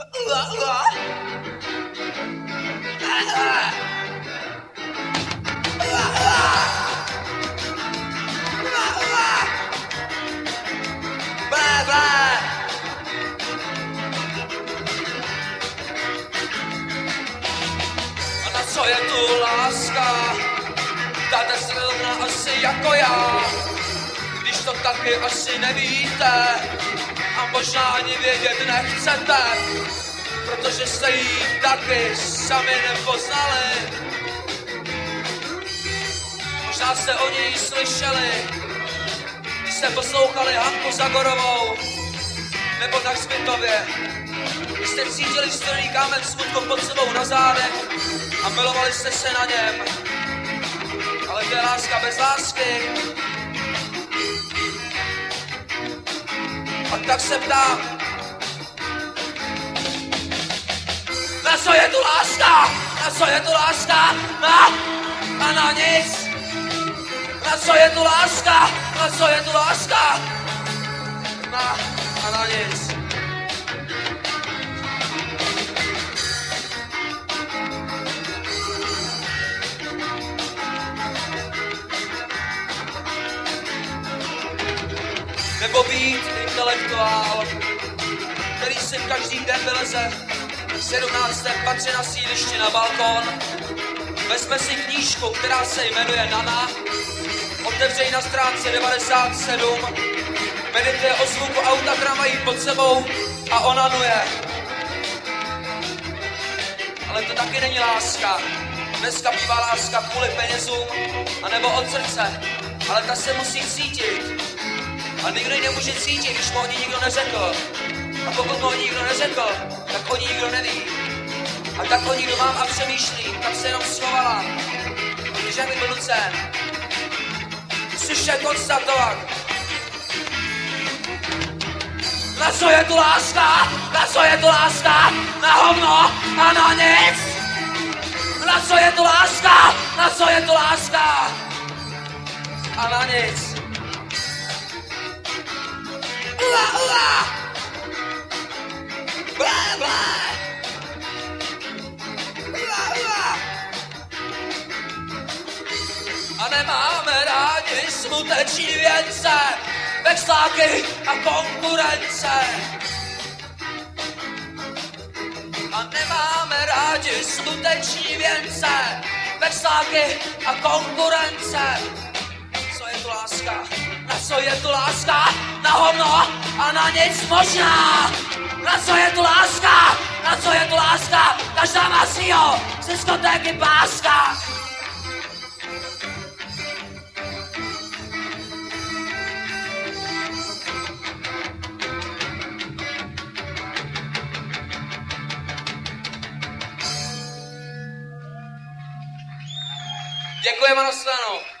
A na co je tu láska? Dáte si rovna asi jako já, když to taky asi nevíte a možná ani vědět nechcete, protože jste ji taky sami nepoznali. Možná jste o ní slyšeli, když jste poslouchali Hanku Zagorovou, nebo na Svitově. Když jste cítili strojný kámen smutku pod sebou na zádech a milovali jste se na něm. Ale to je láska bez lásky. Tak se ptám, na co je tu láska? Na co je tu láska? Na, a na nic. Na co je tu láska? Na co je tu láska? Na, a na nic. Nebo být intelektuál, který si každý den vyleze v 17. patře na sídlišti na balkon, vezme si knížku, která se jmenuje Nana, otevře ji na stránce 97, medituje o zvuku auta, která mají pod sebou a onanuje. Ale to taky není láska. Dneska bývá láska kvůli penězům, anebo od srdce. Ale ta se musí cítit. A nikdo ji nemůže cítit, když mu o ní nikdo neřekl. A pokud mu o ní nikdo neřekl, tak o ní nikdo neví. A tak o ní mám a přemýšlí, tak se jenom schovala. Když jak byl nucen. Slyšel konstatovat. Na co je tu láska? Na co je tu láska? Na hovno a na nic! Na co je tu láska? Na co je tu láska? A na nic. A nemáme rádi smuteční věnce, vexláky a konkurence. A nemáme rádi smuteční věnce, vexláky a konkurence. Co je tu láska? Na co je tu láska? Na hovno a na nic možná. Na co je tu láska? Na co je tu láska? Každá má svýho, z diskotéky páska. Děkujeme na stranu.